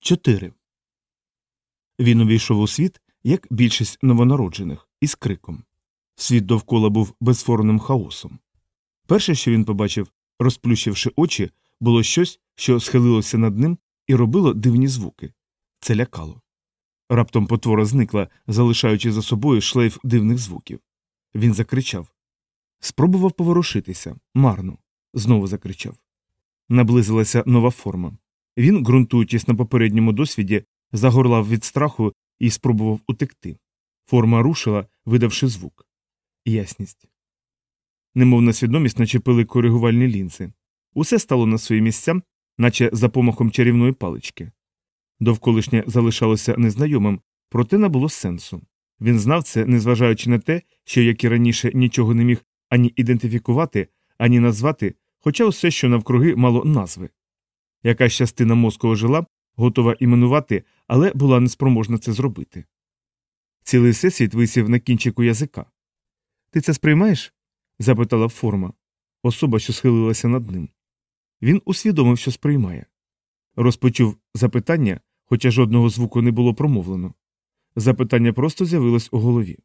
4. Він увійшов у світ, як більшість новонароджених, із криком. Світ довкола був безформним хаосом. Перше, що він побачив, розплющивши очі, було щось, що схилилося над ним і робило дивні звуки. Це лякало. Раптом потвора зникла, залишаючи за собою шлейф дивних звуків. Він закричав. Спробував поворушитися. Марно. Знову закричав. Наблизилася нова форма. Він, ґрунтуючись на попередньому досвіді, загорлав від страху і спробував утекти. Форма рушила, видавши звук. Ясність. Немовна свідомість начепили коригувальні лінзи. Усе стало на свої місця, наче за помахом чарівної палички. Довколишнє залишалося незнайомим, проте не було сенсу. Він знав це, незважаючи на те, що, як і раніше, нічого не міг ані ідентифікувати, ані назвати, хоча все, що навкруги, мало назви. Якась частина мозку ожила, готова іменувати, але була неспроможна це зробити. Цілий всесвіт висів на кінчику язика. Ти це сприймаєш? запитала форма, особа, що схилилася над ним. Він усвідомив, що сприймає. Розпочув запитання, хоча жодного звуку не було промовлено. Запитання просто з'явилось у голові.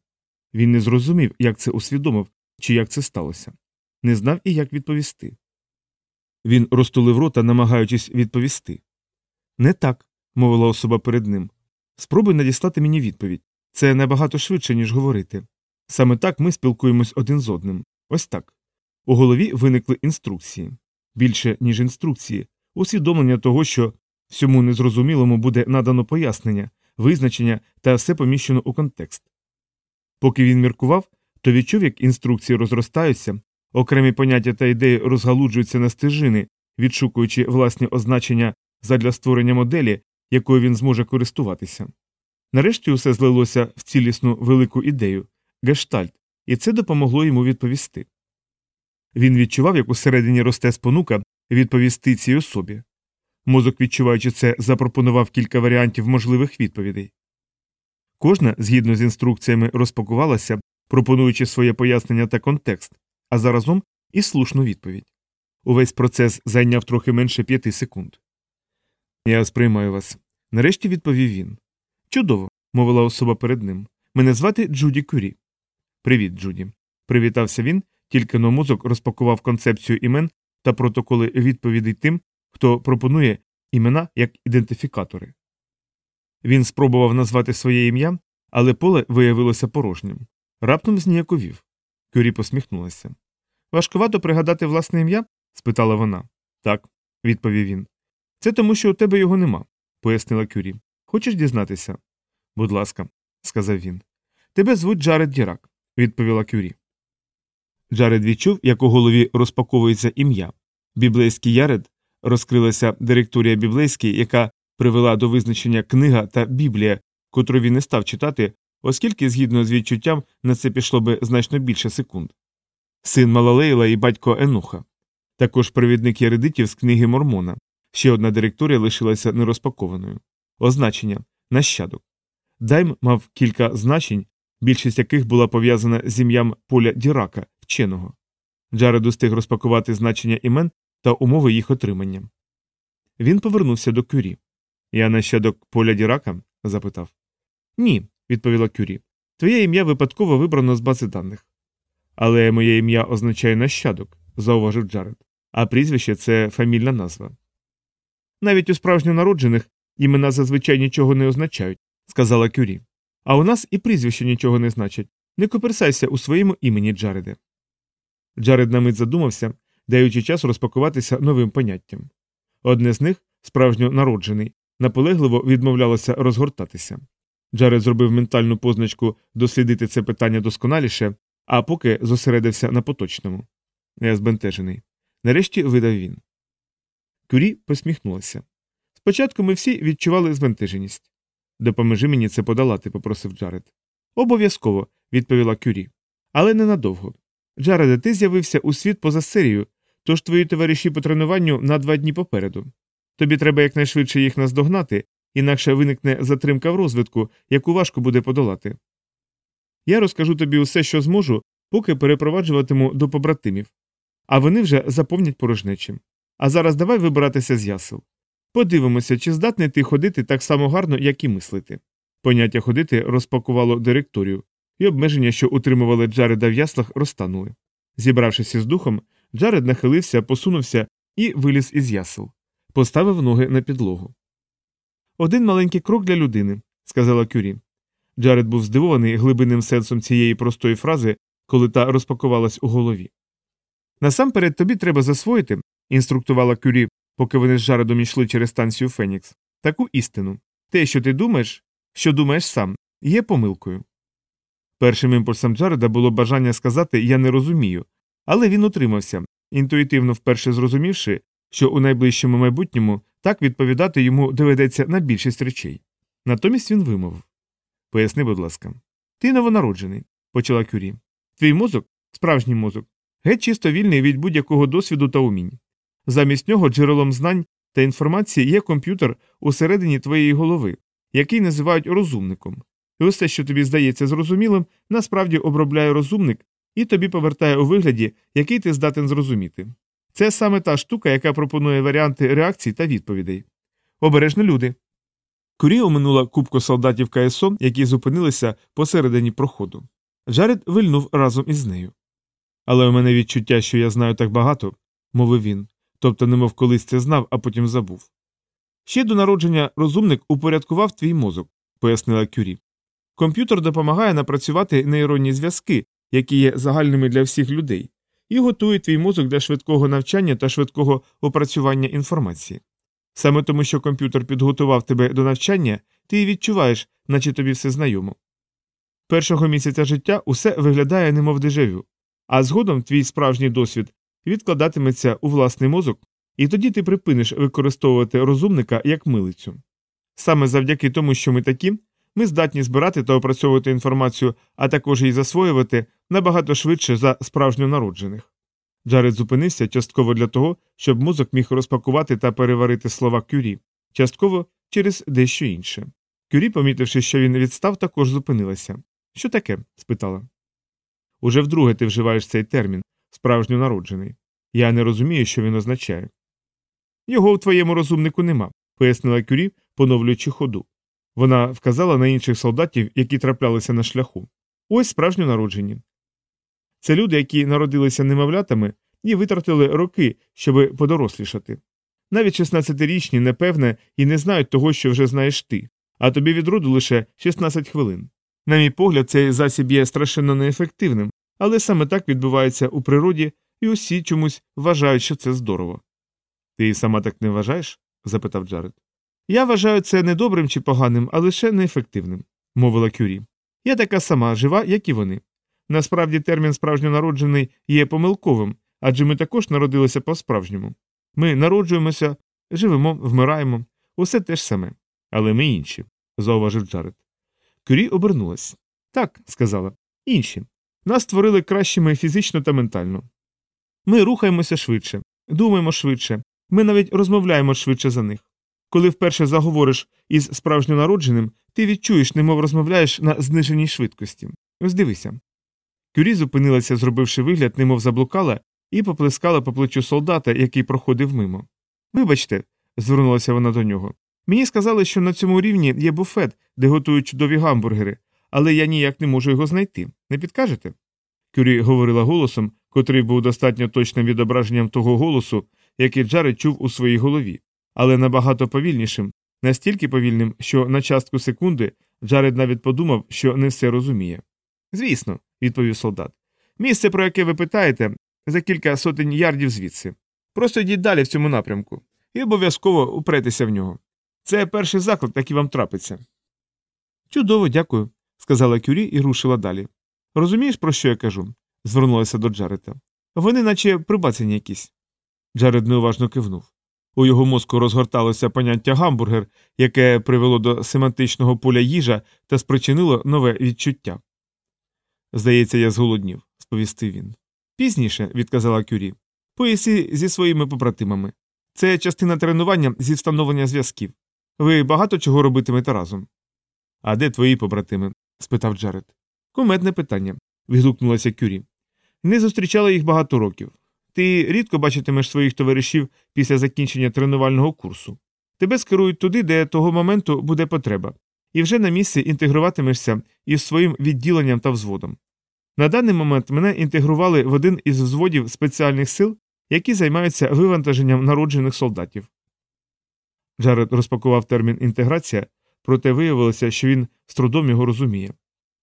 Він не зрозумів, як це усвідомив чи як це сталося, не знав і як відповісти. Він розтулив рота, намагаючись відповісти. Не так, мовила особа перед ним. Спробуй надіслати мені відповідь. Це набагато швидше, ніж говорити. Саме так ми спілкуємось один з одним. Ось так. У голові виникли інструкції. Більше, ніж інструкції, усвідомлення того, що всьому незрозумілому буде надано пояснення, визначення та все поміщено у контекст. Поки він міркував, то відчув, як інструкції розростаються, окремі поняття та ідеї розгалуджуються на стежини, відшукуючи власні означення задля створення моделі, якою він зможе користуватися. Нарешті усе злилося в цілісну велику ідею гештальт, і це допомогло йому відповісти. Він відчував, як усередині росте спонука відповісти цій особі. Мозок, відчуваючи це, запропонував кілька варіантів можливих відповідей. Кожна, згідно з інструкціями, розпакувалася, пропонуючи своє пояснення та контекст, а заразом і слушну відповідь. Увесь процес зайняв трохи менше п'яти секунд. Я сприймаю вас. Нарешті відповів він. Чудово, мовила особа перед ним. Мене звати Джуді Кюрі. Привіт, Джуді. Привітався він, тільки но мозок розпакував концепцію імен та протоколи відповідей тим, хто пропонує імена як ідентифікатори. Він спробував назвати своє ім'я, але поле виявилося порожнім. Раптом зніяковів. Кюрі посміхнулася. Важкувато пригадати власне ім'я? спитала вона. Так, відповів він. Це тому, що у тебе його нема, пояснила Кюрі. Хочеш дізнатися? Будь ласка, сказав він. Тебе звуть Джаред Дірак, відповіла Кюрі. Джаред відчув, як у голові розпаковується ім'я. Біблейський яред розкрилася директорія біблейський, яка привела до визначення книга та Біблія, котру він не став читати, оскільки, згідно з відчуттям, на це пішло би значно більше секунд. Син Малалейла і батько Енуха, також провідник єредитів з книги Мормона. Ще одна директорія лишилася нерозпакованою. Означення нащадок. Дайм мав кілька значень, більшість яких була пов'язана з ім'ям Поля Дірака, вченого. Джаред устиг розпакувати значення імен та умови їх отримання. Він повернувся до кюрі. Я нащадок Поля Дірака? запитав. Ні, відповіла Кюрі. Твоє ім'я випадково вибрано з бази даних. Але моє ім'я означає нащадок, зауважив Джаред, а прізвище це фамільна назва. Навіть у справжньо народжених імена зазвичай нічого не означають, сказала Кюрі. А у нас і прізвище нічого не значить. Не коперсайся у своєму імені, Джареде. Джаред на мить задумався, даючи час розпакуватися новим поняттям. Одне з них, справжньо народжений, наполегливо відмовлялося розгортатися. Джаред зробив ментальну позначку дослідити це питання досконаліше, а поки зосередився на поточному. Я збентежений. Нарешті видав він. Кюрі посміхнулася. Спочатку ми всі відчували збентеженість. Допоможи мені це подолати, попросив Джаред. Обов'язково, відповіла Кюрі. Але ненадовго. Джареде, ти з'явився у світ поза серію, тож твої товариші по тренуванню на два дні попереду. Тобі треба якнайшвидше їх наздогнати, інакше виникне затримка в розвитку, яку важко буде подолати. Я розкажу тобі усе, що зможу, поки перепроваджуватиму до побратимів, а вони вже заповнять порожнечі. А зараз давай вибиратися з ясел. Подивимося, чи здатний ти ходити так само гарно, як і мислити. Поняття ходити розпакувало директорію, і обмеження, що утримували Джареда в яслах, розтанули. Зібравшись із духом, Джаред нахилився, посунувся і виліз із ясел, поставив ноги на підлогу. Один маленький крок для людини, сказала Кюрі. Джаред був здивований глибинним сенсом цієї простої фрази, коли та розпакувалась у голові. Насамперед тобі треба засвоїти, інструктувала Кюрі, поки вони з Джаредом йшли через станцію Фенікс, таку істину. Те, що ти думаєш, що думаєш сам, є помилкою. Першим імпульсом Джареда було бажання сказати Я не розумію, але він утримався, інтуїтивно вперше зрозумівши, що у найближчому майбутньому так відповідати йому доведеться на більшість речей. Натомість він вимовив Поясни, будь ласка. Ти новонароджений, почала Кюрі. Твій мозок, справжній мозок, геть чисто вільний від будь-якого досвіду та умінь. Замість нього джерелом знань та інформації є комп'ютер усередині твоєї голови, який називають розумником. І усе, що тобі здається зрозумілим, насправді обробляє розумник і тобі повертає у вигляді, який ти здатен зрозуміти. Це саме та штука, яка пропонує варіанти реакцій та відповідей. Обережно люди. Курі оминула кубку солдатів КСО, які зупинилися посередині проходу. Джаред вильнув разом із нею. Але у мене відчуття, що я знаю так багато, мовив він, тобто немов колись це знав, а потім забув. Ще до народження розумник упорядкував твій мозок, пояснила Кюрі. Комп'ютер допомагає напрацювати нейронні зв'язки, які є загальними для всіх людей, і готує твій мозок для швидкого навчання та швидкого опрацювання інформації. Саме тому, що комп'ютер підготував тебе до навчання, ти і відчуваєш, наче тобі все знайомо. Першого місяця життя усе виглядає немов дежавю, а згодом твій справжній досвід відкладатиметься у власний мозок, і тоді ти припиниш використовувати розумника як милицю. Саме завдяки тому, що ми такі, ми здатні збирати та опрацьовувати інформацію, а також її засвоювати набагато швидше за справжньо народжених. Джаред зупинився частково для того, щоб мозок міг розпакувати та переварити слова кюрі, частково через дещо інше. Кюрі, помітивши, що він відстав, також зупинилася. Що таке? спитала. Уже вдруге ти вживаєш цей термін справжньо народжений. Я не розумію, що він означає. Його в твоєму розумнику нема, пояснила Кюрі, поновлюючи ходу. Вона вказала на інших солдатів, які траплялися на шляху. Ось справжньо народжені. Це люди, які народилися немовлятами і витратили роки, щоби подорослішати. Навіть 16-річні, непевне, і не знають того, що вже знаєш ти, а тобі від роду лише 16 хвилин. На мій погляд, цей засіб є страшенно неефективним, але саме так відбувається у природі, і усі чомусь вважають, що це здорово. Ти сама так не вважаєш? запитав Джаред. Я вважаю це не добрим чи поганим, а лише неефективним, мовила Кюрі. Я така сама жива, як і вони. Насправді термін справжньонароджений є помилковим, адже ми також народилися по-справжньому. Ми народжуємося, живемо, вмираємо, усе те ж саме. Але ми інші, зауважив Джаред. Кюрі обернулась. Так, сказала, інші. Нас створили кращими фізично та ментально. Ми рухаємося швидше, думаємо швидше, ми навіть розмовляємо швидше за них. Коли вперше заговориш із справжньонародженим, ти відчуєш, немов розмовляєш на зниженій швидкості. Ось дивися. Кюрі зупинилася, зробивши вигляд, немов заблукала, і поплескала по плечу солдата, який проходив мимо. Вибачте, звернулася вона до нього. Мені сказали, що на цьому рівні є буфет, де готують чудові гамбургери, але я ніяк не можу його знайти. Не підкажете? Кюрі говорила голосом, котрий був достатньо точним відображенням того голосу, який Джаред чув у своїй голові, але набагато повільнішим, настільки повільним, що на частку секунди Джаред навіть подумав, що не все розуміє. Звісно, відповів солдат. Місце, про яке ви питаєте, за кілька сотень ярдів звідси. Просто йдіть далі в цьому напрямку і обов'язково упретеся в нього. Це перший заклад, який вам трапиться. Чудово, дякую, сказала Кюрі і рушила далі. Розумієш, про що я кажу? звернулася до Джарета. Вони наче прибацані якісь. Джаред неуважно кивнув. У його мозку розгорталося поняття гамбургер, яке привело до семантичного поля їжа та спричинило нове відчуття. Здається, я зголоднів, сповістив він. Пізніше, відказала Кюрі, поїсі зі своїми побратимами. Це частина тренування зі встановлення зв'язків. Ви багато чого робитимете разом. А де твої побратими? спитав Джаред. Кумедне питання. відгукнулася Кюрі. Не зустрічала їх багато років. Ти рідко бачитимеш своїх товаришів після закінчення тренувального курсу. Тебе скерують туди, де того моменту буде потреба, і вже на місці інтегруватимешся із своїм відділенням та взводом. На даний момент мене інтегрували в один із взводів спеціальних сил, які займаються вивантаженням народжених солдатів. Джаред розпакував термін інтеграція, проте виявилося, що він з трудом його розуміє.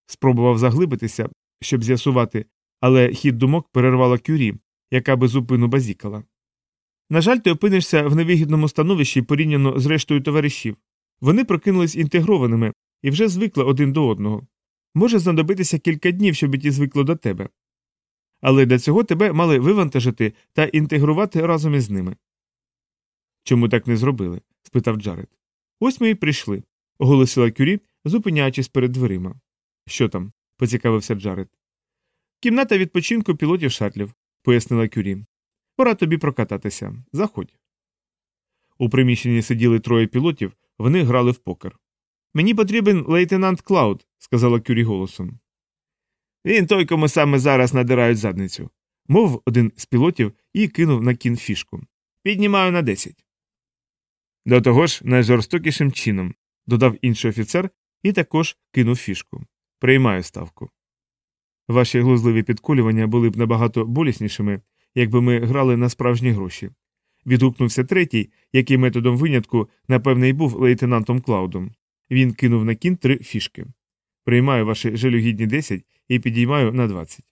Спробував заглибитися, щоб з'ясувати, але хід думок перервала кюрі, яка безупину базікала. На жаль, ти опинишся в невигідному становищі порівняно з рештою товаришів. Вони прокинулись інтегрованими і вже звикли один до одного. Може знадобитися кілька днів, щоб ті звикли до тебе. Але для цього тебе мали вивантажити та інтегрувати разом із ними. Чому так не зробили? спитав Джаред. Ось ми і прийшли, оголосила Кюрі, зупиняючись перед дверима. Що там? поцікавився Джаред. Кімната відпочинку пілотів шатлів, пояснила Кюрі. Пора тобі прокататися. Заходь. У приміщенні сиділи троє пілотів, вони грали в покер. Мені потрібен лейтенант Клауд, сказала Кюрі голосом. Він той, кому саме зараз надирають задницю, мовив один з пілотів і кинув на кін фішку. Піднімаю на десять. До того ж, найжорстокішим чином, додав інший офіцер і також кинув фішку. Приймаю ставку. Ваші глузливі підколювання були б набагато боліснішими, якби ми грали на справжні гроші. Відгукнувся третій, який методом винятку, напевне, й був лейтенантом Клаудом. Він кинув на кін три фішки. Приймаю ваші жалюгідні 10 і підіймаю на 20.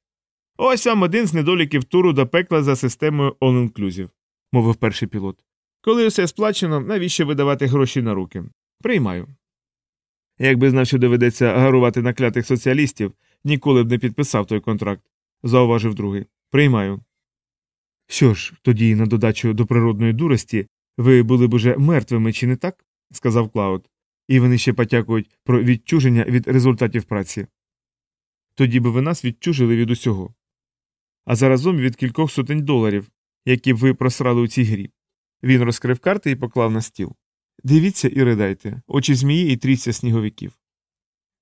Ось вам один з недоліків туру до пекла за системою All Inclusive, мовив перший пілот. Коли все сплачено, навіщо видавати гроші на руки? Приймаю. Якби знав, що доведеться гарувати на клятих соціалістів, ніколи б не підписав той контракт, зауважив другий. Приймаю. Що ж, тоді, на додачу до природної дурості, ви були б уже мертвими, чи не так? сказав Клауд. І вони ще потякують про відчуження від результатів праці. Тоді би ви нас відчужили від усього. А заразом від кількох сотень доларів, які б ви просрали у цій грі. Він розкрив карти і поклав на стіл. Дивіться і ридайте, очі змії і трійця сніговиків.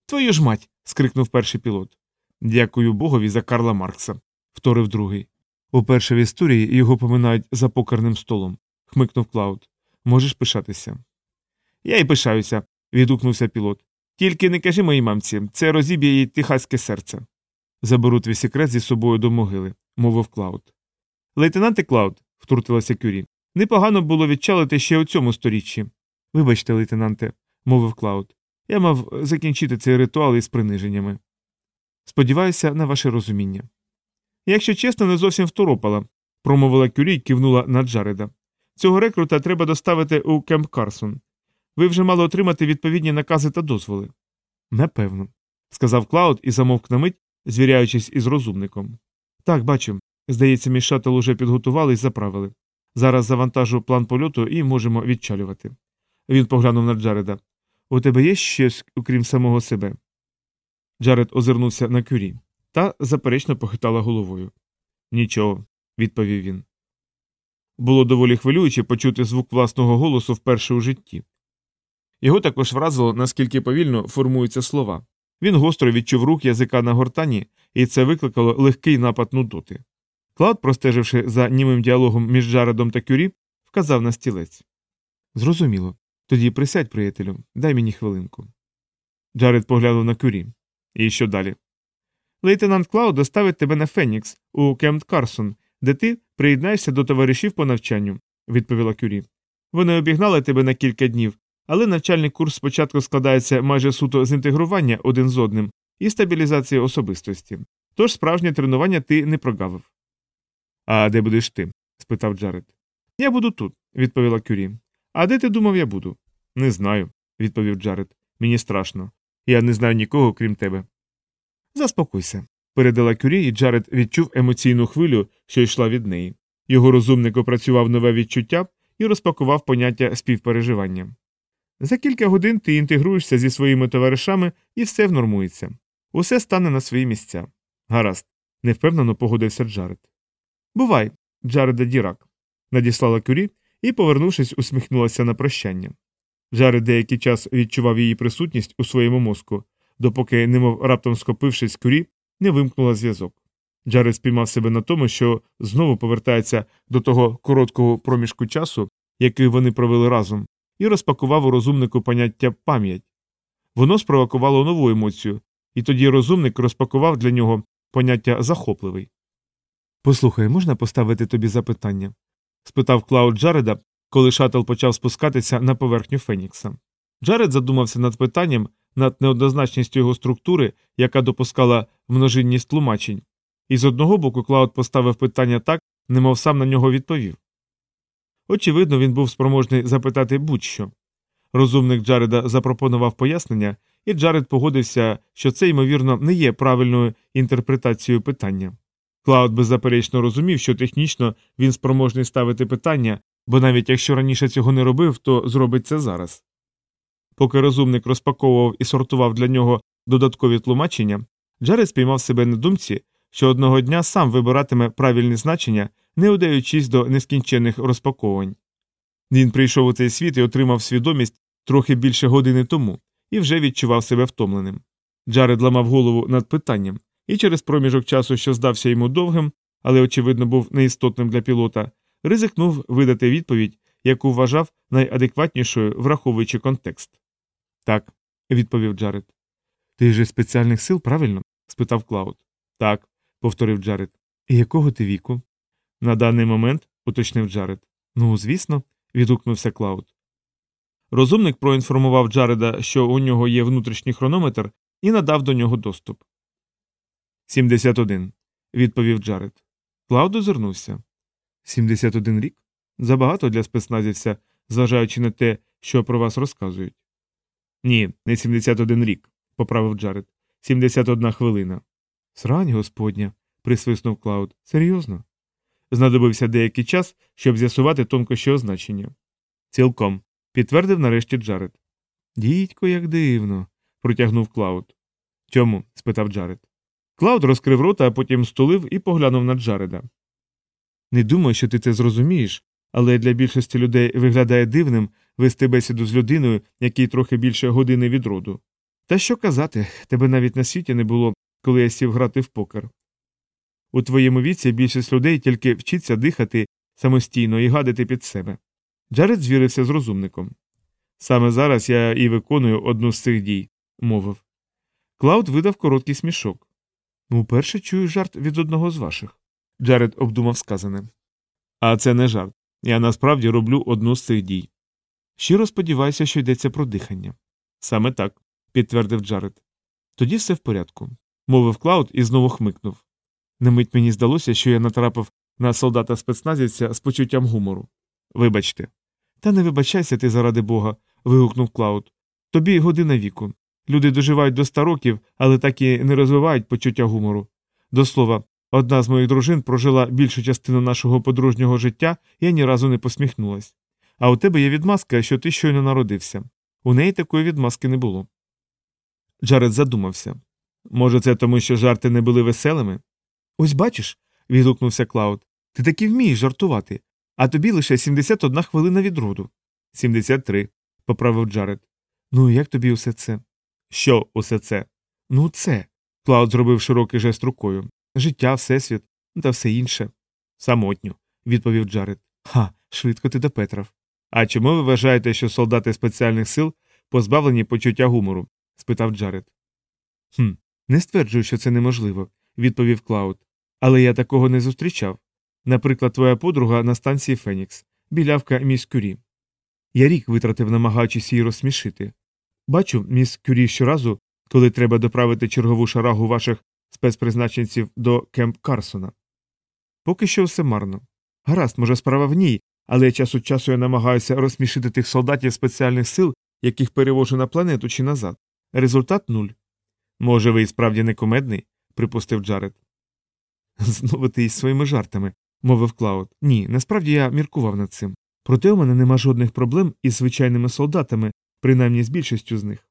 Твою ж мать. скрикнув перший пілот. Дякую богові за Карла Маркса, вторив другий. Уперше в історії його поминають за покерним столом, хмикнув Клауд. Можеш пишатися. Я й пишаюся, відгукнувся пілот. Тільки не кажи моїй мамці, це розіб'є її техаське серце. Заберу твій секрет зі собою до могили, мовив Клауд. Лейтенанте Клауд, втрутилася Кюрі, непогано було відчалити ще у цьому сторіччі. Вибачте, лейтенанте, мовив Клауд. Я мав закінчити цей ритуал із приниженнями. Сподіваюся на ваше розуміння. Якщо чесно, не зовсім второпала, промовила Кюрі і кивнула на Джареда. Цього рекрута треба доставити у Кемп Карсон. Ви вже мали отримати відповідні накази та дозволи. Напевно, сказав Клауд і замовк на мить, звіряючись із розумником. Так, бачу. Здається, мій шаттл уже підготували і заправили. Зараз завантажу план польоту і можемо відчалювати. Він поглянув на Джареда. У тебе є щось, окрім самого себе? Джаред озирнувся на кюрі та заперечно похитала головою. Нічого, відповів він. Було доволі хвилююче почути звук власного голосу вперше у житті. Його також вразило, наскільки повільно формуються слова. Він гостро відчув рух язика на гортані, і це викликало легкий напад нудоти. Клауд, простеживши за німим діалогом між Джаредом та Кюрі, вказав на стілець. Зрозуміло. Тоді присядь, приятелю, дай мені хвилинку. Джаред поглянув на Кюрі. І що далі? Лейтенант Клауд доставить тебе на Фенікс у Кемп Карсон, де ти приєднаєшся до товаришів по навчанню, відповіла Кюрі. Вони обігнали тебе на кілька днів, але навчальний курс спочатку складається майже суто з інтегрування один з одним і стабілізації особистості. Тож справжнє тренування ти не прогавив. А де будеш ти? спитав Джаред. Я буду тут, відповіла Кюрі. А де ти думав, я буду? Не знаю, відповів Джаред. Мені страшно. Я не знаю нікого, крім тебе. Заспокойся, передала Кюрі, і Джаред відчув емоційну хвилю, що йшла від неї. Його розумник опрацював нове відчуття і розпакував поняття співпереживання. За кілька годин ти інтегруєшся зі своїми товаришами і все внормується. Усе стане на свої місця. Гаразд, невпевнено погодився Джаред. Бувай, Джареде Дірак, надіслала Кюрі і, повернувшись, усміхнулася на прощання. Джаред деякий час відчував її присутність у своєму мозку, допоки, немов раптом схопившись, Кюрі не вимкнула зв'язок. Джаред спіймав себе на тому, що знову повертається до того короткого проміжку часу, який вони провели разом, і розпакував у розумнику поняття пам'ять. Воно спровокувало нову емоцію, і тоді розумник розпакував для нього поняття захопливий. Послухай, можна поставити тобі запитання? Спитав Клауд Джареда, коли шатл почав спускатися на поверхню Фенікса. Джаред задумався над питанням, над неоднозначністю його структури, яка допускала множинність тлумачень, і з одного боку Клауд поставив питання так, немов сам на нього відповів. Очевидно, він був спроможний запитати будь-що. Розумник Джареда запропонував пояснення, і Джаред погодився, що це, ймовірно, не є правильною інтерпретацією питання. Клауд беззаперечно розумів, що технічно він спроможний ставити питання, бо навіть якщо раніше цього не робив, то зробить це зараз. Поки розумник розпаковував і сортував для нього додаткові тлумачення, Джаред спіймав себе на думці, що одного дня сам вибиратиме правильні значення, не удаючись до нескінченних розпаковувань. Він прийшов у цей світ і отримав свідомість трохи більше години тому і вже відчував себе втомленим. Джаред ламав голову над питанням, і через проміжок часу, що здався йому довгим, але, очевидно, був неістотним для пілота, ризикнув видати відповідь, яку вважав найадекватнішою, враховуючи контекст. Так, відповів Джаред. Ти ж із спеціальних сил, правильно? спитав Клауд. Так, повторив Джаред. І якого ти віку? На даний момент, уточнив Джаред. Ну, звісно, відгукнувся Клауд. Розумник проінформував Джареда, що у нього є внутрішній хронометр, і надав до нього доступ. 71, відповів Джаред. Клауд озирнувся. 71 рік? Забагато для спецназівця, зважаючи на те, що про вас розказують. Ні, не 71 рік, поправив Джаред. 71 хвилина. Срань господня, присвиснув Клауд. Серйозно? Знадобився деякий час, щоб з'ясувати тонкощі означення. Цілком, підтвердив нарешті Джаред. Дідько, як дивно, протягнув Клауд. Чому? спитав Джаред. Клауд розкрив рота, а потім стулив і поглянув на Джареда. Не думаю, що ти це зрозумієш, але для більшості людей виглядає дивним вести бесіду з людиною, якій трохи більше години від роду. Та що казати, тебе навіть на світі не було, коли я сів грати в покер. У твоєму віці більшість людей тільки вчиться дихати самостійно і гадити під себе. Джаред звірився з розумником. Саме зараз я і виконую одну з цих дій, мовив. Клауд видав короткий смішок. Уперше чую жарт від одного з ваших. Джаред обдумав сказане. А це не жарт. Я насправді роблю одну з цих дій. Щиро сподіваюся, що йдеться про дихання. Саме так, підтвердив Джаред. Тоді все в порядку, мовив Клауд і знову хмикнув. На мить мені здалося, що я натрапив на солдата спецназівця з почуттям гумору. Вибачте. Та не вибачайся ти заради бога. вигукнув Клауд. Тобі година від роду. Люди доживають до ста років, але так і не розвивають почуття гумору. До слова, одна з моїх дружин прожила більшу частину нашого подружнього життя і ні разу не посміхнулась. А у тебе є відмазка, що ти щойно народився. У неї такої відмазки не було. Джаред задумався. Може, це тому, що жарти не були веселими? Ось бачиш, відгукнувся Клауд. Ти таки вмієш жартувати, а тобі лише 71 хвилина від роду. 73, поправив Джаред. Ну як тобі усе це? Що усе це? Ну, це. Клауд зробив широкий жест рукою. Життя, всесвіт та все інше. Самотньо, відповів Джаред. Ха, швидко ти допетрав. А чому ви вважаєте, що солдати спеціальних сил позбавлені почуття гумору? спитав Джаред. «Хм, Не стверджую, що це неможливо, відповів Клауд. Але я такого не зустрічав. Наприклад, твоя подруга на станції Фенікс, білявка міс Кюрі. Я рік витратив, намагаючись її розсмішити. Бачу міс Кюрі щоразу, коли треба доправити чергову шарагу ваших спецпризначенців до Кемп Карсона. Поки що все марно. Гаразд, може, справа в ній, але час від часу я намагаюся розсмішити тих солдатів спеціальних сил, яких перевожу на планету чи назад. Результат нуль. Може, ви і справді не кумедний, припустив Джаред. Знову ти із своїми жартами, мовив Клауд. Ні, насправді я міркував над цим. Проте у мене нема жодних проблем із звичайними солдатами, принаймні з більшістю з них.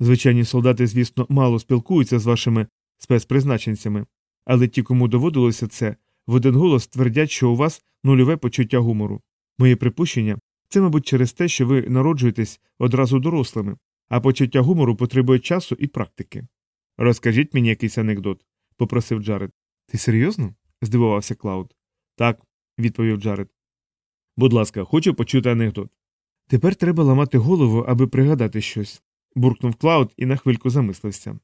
Звичайні солдати, звісно, мало спілкуються з вашими спецпризначенцями, але ті, кому доводилося це, в один голос твердять, що у вас нульове почуття гумору. Моє припущення це, мабуть, через те, що ви народжуєтесь одразу дорослими, а почуття гумору потребує часу і практики. Розкажіть мені якийсь анекдот, попросив Джаред. Ти серйозно? здивувався Клауд. Так, відповів Джаред. Будь ласка, хочу почути анекдот. Тепер треба ламати голову, аби пригадати щось, буркнув Клауд і на хвильку замислився.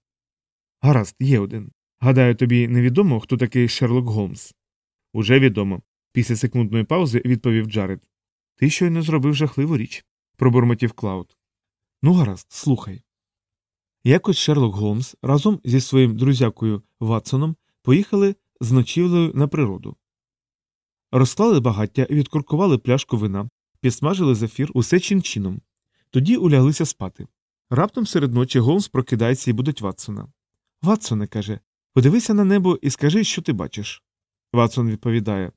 Гаразд, є один. Гадаю, тобі невідомо, хто такий Шерлок Голмс. Уже відомо. Після секундної паузи відповів Джаред. Ти щойно зробив жахливу річ, пробурмотів Клауд. Ну, гаразд, слухай. Якось Шерлок Голмс разом зі своїм друзякою Ватсоном поїхали з ночівлею на природу. Розклали багаття, відкоркували пляшку вина, підсмажили зефір усе чин-чином. Тоді уляглися спати. Раптом серед ночі Голмс прокидається і будить Ватсона. Ватсоне, каже, подивися на небо і скажи, що ти бачиш. Ватсон відповідає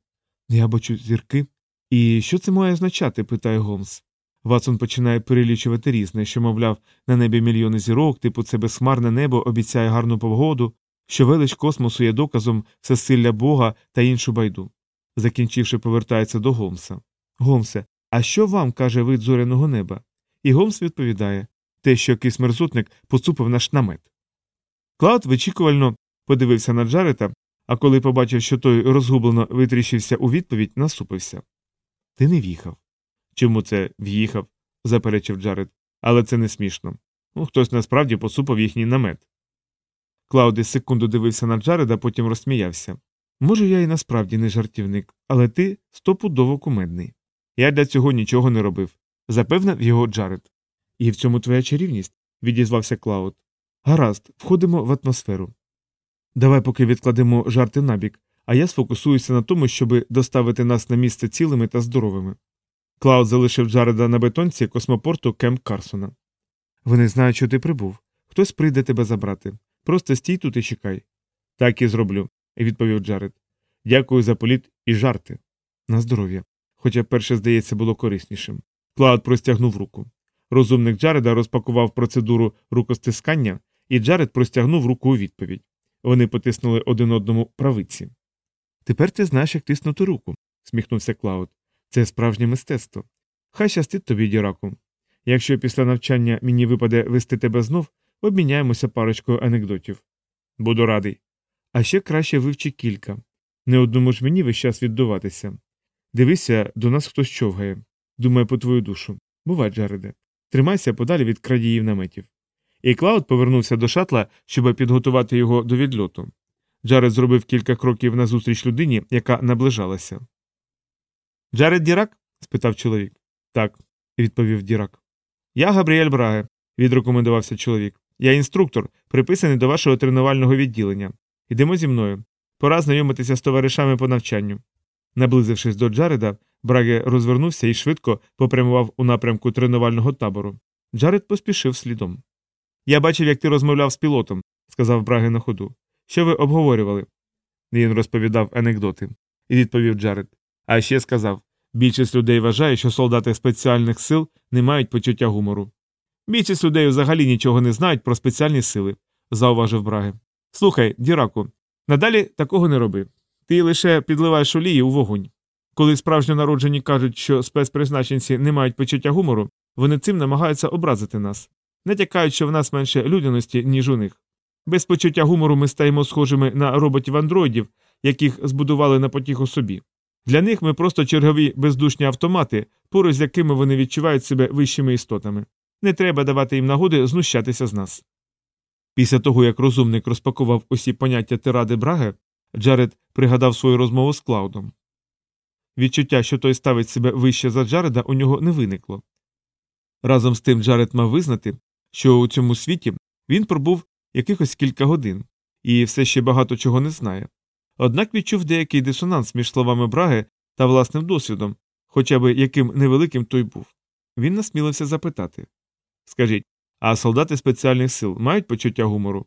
Я бачу зірки. І що це має означати? питає Голмс. Ватсон починає перелічувати різне, що, мовляв, на небі мільйони зірок, типу це безхмарне небо обіцяє гарну погоду, що велич космосу є доказом всесилля Бога та іншу байду. Закінчивши, повертається до Голмса. Голмсе, а що вам каже вид зоряного неба? І Голмс відповідає те, що якийсь мерзотник поцупив наш намет. Клауд вичікувально подивився на Джареда, а коли побачив, що той розгублено витріщився у відповідь, насупився. Ти не в'їхав. Чому це в'їхав? заперечив Джаред. Але це не смішно. Ну, хтось насправді поцупив їхній намет. Клауд із секунду дивився на Джареда, потім розсміявся. Може, я і насправді не жартівник, але ти стопудово кумедний. Я для цього нічого не робив, запевнив його Джаред. І в цьому твоя чарівність, відізвався Клауд. Гаразд, входимо в атмосферу. Давай поки відкладемо жарти набік, а я сфокусуюся на тому, щоб доставити нас на місце цілими та здоровими. Клауд залишив Джареда на бетонці космопорту Кемп Карсона. Вони знають, що ти прибув. Хтось прийде тебе забрати. Просто стій тут і чекай. Так і зроблю, відповів Джаред. Дякую за політ і жарти. На здоров'я. Хоча перше, здається, було кориснішим. Клауд простягнув руку. Розумник Джареда розпакував процедуру рукостискання, і Джаред простягнув руку у відповідь. Вони потиснули один одному правиці. Тепер ти знаєш, як тиснути руку, усміхнувся Клауд. Це справжнє мистецтво. Хай щастить тобі, Діраку. Якщо після навчання мені випаде везти тебе знов, обміняємося парочкою анекдотів. Буду радий. А ще краще вивчи кілька. Не одному ж мені весь час віддуватися. Дивися, до нас хтось човгає. Думаю, по твою душу. Бувай, Джареде. Тримайся подалі від крадіїв наметів. І Клауд повернувся до шатла, щоб підготувати його до відльоту. Джаред зробив кілька кроків назустріч людині, яка наближалася. Джаред Дірак? спитав чоловік. Так, відповів Дірак. Я Габріель Браге, відрекомендувався чоловік. Я інструктор, приписаний до вашого тренувального відділення. Йдемо зі мною. Пора знайомитися з товаришами по навчанню. Наблизившись до Джареда, Браге розвернувся і швидко попрямував у напрямку тренувального табору. Джаред поспішив слідом. Я бачив, як ти розмовляв з пілотом, сказав Браге на ходу. Що ви обговорювали? Він розповідав анекдоти, і відповів Джаред. А ще сказав більшість людей вважає, що солдати спеціальних сил не мають почуття гумору. Більшість людей взагалі нічого не знають про спеціальні сили, зауважив Браге. Слухай, Діраку, надалі такого не роби. Ти лише підливаєш олії у вогонь. Коли справжньо народжені кажуть, що спецпризначенці не мають почуття гумору, вони цим намагаються образити нас, натякають, що в нас менше людяності, ніж у них. Без почуття гумору ми стаємо схожими на роботів андроїдів, яких збудували на потіху собі. Для них ми просто чергові бездушні автомати, поруч з якими вони відчувають себе вищими істотами. Не треба давати їм нагоди знущатися з нас. Після того, як розумник розпакував усі поняття тиради Браге, Джаред пригадав свою розмову з Клаудом. Відчуття, що той ставить себе вище за Джареда, у нього не виникло. Разом з тим Джаред мав визнати, що у цьому світі він пробув якихось кілька годин і все ще багато чого не знає. Однак відчув деякий дисонанс між словами Браге та власним досвідом, хоча б яким невеликим той був. Він насмілився запитати Скажіть, а солдати спеціальних сил мають почуття гумору?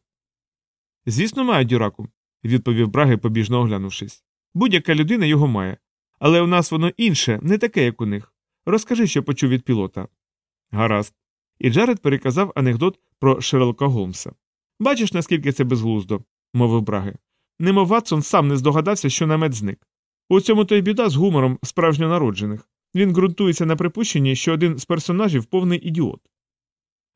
Звісно, мають дюраку, відповів Браги, побіжно оглянувшись. Будь-яка людина його має. Але у нас воно інше, не таке, як у них. Розкажи, що почув від пілота. Гаразд. І Джаред переказав анекдот про Шерлока Голмса. Бачиш, наскільки це безглуздо, мовив Браги. Немов Ватсон сам не здогадався, що намет зник. У цьому то й біда з гумором справжньонароджених. Він ґрунтується на припущенні, що один з персонажів повний ідіот.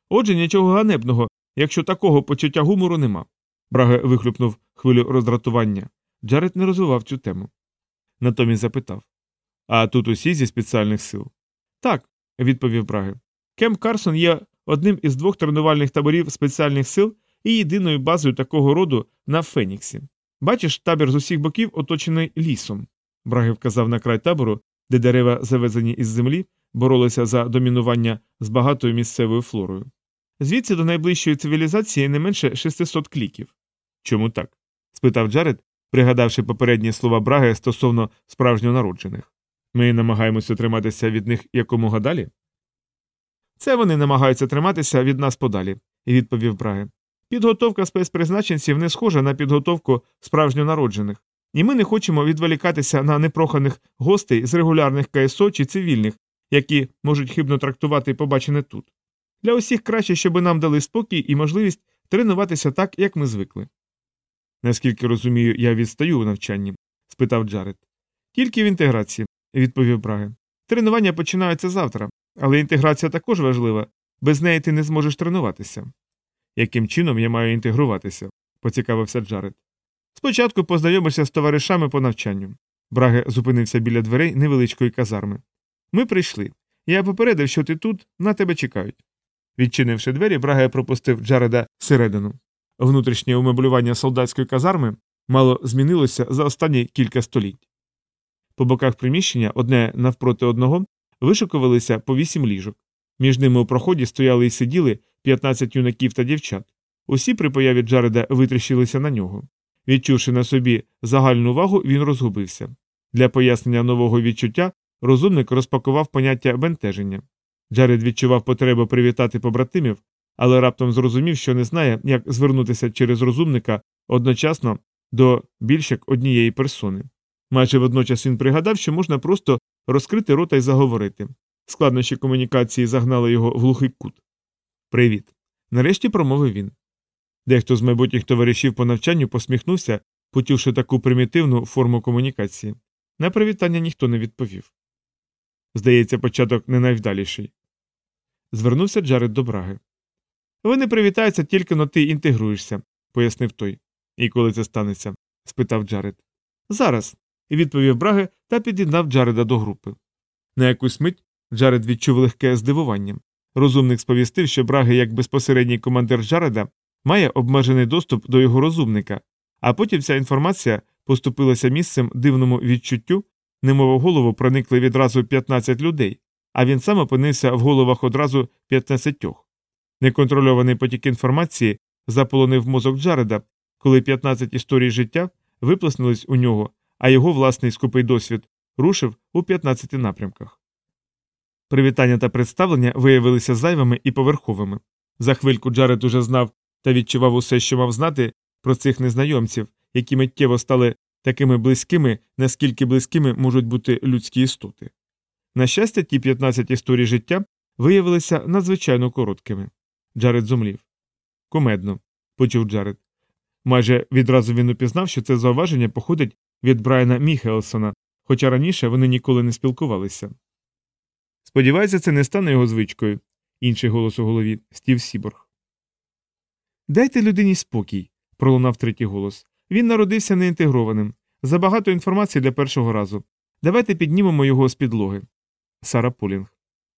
Отже, нічого ганебного, якщо такого почуття гумору нема. Браге вихлюпнув хвилю роздратування. Джаред не розвивав цю тему. Натомість запитав А тут усі зі спеціальних сил? Так, відповів Браге. Кемп Карсон є одним із двох тренувальних таборів спеціальних сил і єдиною базою такого роду на Феніксі. Бачиш, табір з усіх боків оточений лісом. Браги вказав на край табору, де дерева, завезені із землі, боролися за домінування з багатою місцевою флорою. Звідси до найближчої цивілізації не менше 600 кліків. Чому так? спитав Джаред, пригадавши попередні слова Браги стосовно справжньо народжених. Ми намагаємося триматися від них якомога далі? Це вони намагаються триматися від нас подалі, відповів Браге. Підготовка спецпризначенців не схожа на підготовку справжньо народжених, і ми не хочемо відволікатися на непроханих гостей з регулярних КСО чи цивільних, які можуть хибно трактувати побачене тут. Для усіх краще, щоб нам дали спокій і можливість тренуватися так, як ми звикли. Наскільки розумію, я відстаю у навчанні? спитав Джаред. Тільки в інтеграції, відповів Браге. Тренування починаються завтра, але інтеграція також важлива, без неї ти не зможеш тренуватися. Яким чином я маю інтегруватися? поцікавився Джаред. Спочатку познайомишся з товаришами по навчанню. Браге зупинився біля дверей невеличкої казарми. Ми прийшли. Я попередив, що ти тут, на тебе чекають. Відчинивши двері, Браге пропустив Джареда всередину. Внутрішнє умеблювання солдатської казарми мало змінилося за останні кілька століть. По боках приміщення, одне навпроти одного, вишикувалися по вісім ліжок. Між ними у проході стояли і сиділи 15 юнаків та дівчат. Усі при появі Джареда витріщилися на нього. Відчувши на собі загальну увагу, він розгубився. Для пояснення нового відчуття розумник розпакував поняття бентеження. Джаред відчував потребу привітати побратимів, але раптом зрозумів, що не знає, як звернутися через розумника одночасно до більш як однієї персони. Майже водночас він пригадав, що можна просто розкрити рота і заговорити. Складнощі комунікації загнали його в глухий кут. Привіт. Нарешті промовив він. Дехто з майбутніх товаришів по навчанню посміхнувся, почувши таку примітивну форму комунікації. На привітання ніхто не відповів. Здається, початок не найвдаліший. Звернувся Джаред до Браги. Вони привітаються тільки но ти інтегруєшся, пояснив той. І коли це станеться? спитав Джаред. Зараз, відповів Браге та під'єднав Джареда до групи. На якусь мить Джаред відчув легке здивування. Розумник сповістив, що Браге, як безпосередній командир Джареда, має обмежений доступ до його розумника, а потім ця інформація поступилася місцем дивному відчуттю, немов голову проникли відразу 15 людей, а він сам опинився в головах одразу 15. Неконтрольований потік інформації заполонив мозок Джареда, коли 15 історій життя виплеснулись у нього, а його власний скупий досвід рушив у 15 напрямках. Привітання та представлення виявилися зайвими і поверховими. За хвильку Джаред уже знав та відчував усе, що мав знати про цих незнайомців, які миттєво стали такими близькими, наскільки близькими можуть бути людські істоти. На щастя, ті 15 історій життя виявилися надзвичайно короткими. Джаред зомлів. Кумедно, почув Джаред. Майже відразу він упізнав, що це зауваження походить від Брайана Міхелсона, хоча раніше вони ніколи не спілкувалися. Сподіваюся, це не стане його звичкою, інший голос у голові Стів Сіборг. Дайте людині спокій, пролунав третій голос. Він народився неінтегрованим. Забагато інформації для першого разу. Давайте піднімемо його з підлоги. Сара Полінг.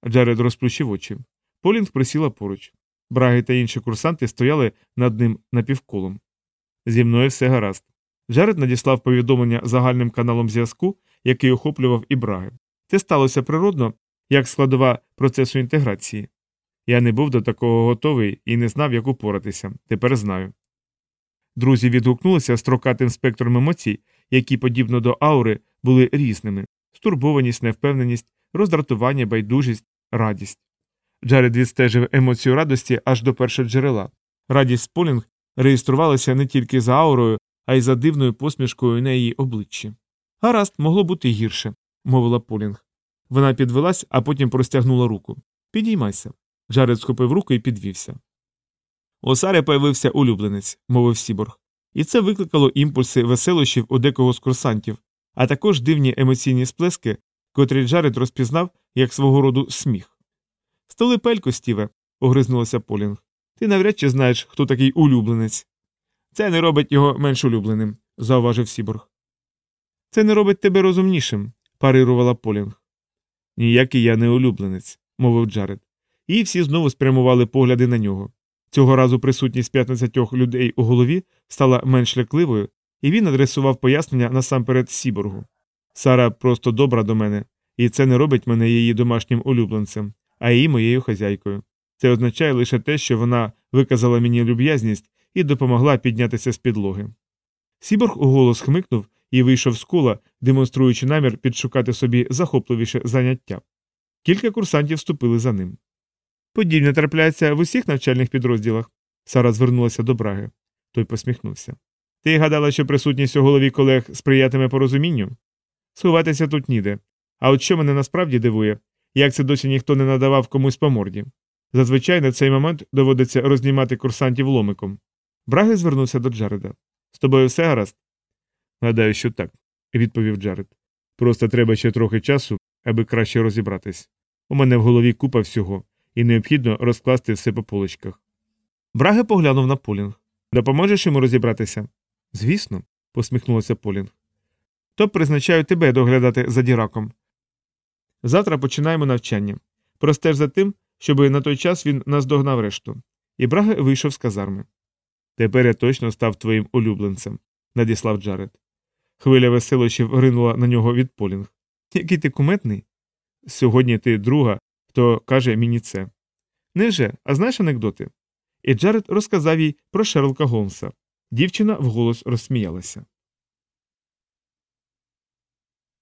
Джаред розплющив очі. Полінг присіла поруч. Браги та інші курсанти стояли над ним напівколом. Зі мною все гаразд. Джаред надіслав повідомлення загальним каналом зв'язку, який охоплював і Браги. Це сталося природно, як складова процесу інтеграції. Я не був до такого готовий і не знав, як упоратися. Тепер знаю. Друзі відгукнулися строкатим спектром емоцій, які, подібно до аури, були різними стурбованість, невпевненість, роздратування, байдужість, радість. Джаред відстежив емоцію радості аж до першого джерела. Радість Полінг реєструвалася не тільки за аурою, а й за дивною посмішкою на її обличчі. Гаразд, могло бути гірше, мовила Полінг. Вона підвелась, а потім простягнула руку. Підіймайся. Джаред схопив руку і підвівся. У Сари появився улюбленець, мовив Сіборг, і це викликало імпульси веселощів у декого з курсантів, а також дивні емоційні сплески, котрі Джаред розпізнав як свого роду сміх. Стули пельку, Стіве, огризнулася Полінг. Ти навряд чи знаєш, хто такий улюбленець. Це не робить його менш улюбленим, зауважив Сіборг. Це не робить тебе розумнішим, парирувала Полінг. Ніякий я не улюбленець, мовив Джаред. І всі знову спрямували погляди на нього. Цього разу присутність 15 людей у голові стала менш лякливою, і він адресував пояснення насамперед Сіборгу. Сара просто добра до мене, і це не робить мене її домашнім улюбленцем, а її моєю хазяйкою. Це означає лише те, що вона виказала мені люб'язність і допомогла піднятися з підлоги. Сіборг уголос хмикнув і вийшов з кола, демонструючи намір підшукати собі захопливіше заняття. Кілька курсантів вступили за ним. Подібне трапляється в усіх навчальних підрозділах. Сара звернулася до Браги. Той посміхнувся. Ти гадала, що присутність у голові колег сприятиме порозумінню? Сховатися тут ніде. А от що мене насправді дивує, як це досі ніхто не надавав комусь по морді. Зазвичай на цей момент доводиться рознімати курсантів ломиком. Браги звернувся до Джареда. З тобою все гаразд? Гадаю, що так, відповів Джаред. Просто треба ще трохи часу, аби краще розібратись. У мене в голові купа всього, і необхідно розкласти все по полочках. Браге поглянув на Полінг. Допоможеш йому розібратися? Звісно, посміхнулася Полінг. То призначаю тебе доглядати за діраком. Завтра починаємо навчання. Простеж за тим, щоб на той час він наздогнав решту. І Браге вийшов з казарми. Тепер я точно став твоїм улюбленцем, надіслав Джаред. Хвиля веселощів ринула на нього від Полінг. Який ти куметний? Сьогодні ти друга, хто каже мені це. Невже, а знаєш анекдоти? І Джаред розказав їй про Шерлока Голмса. Дівчина вголос розсміялася.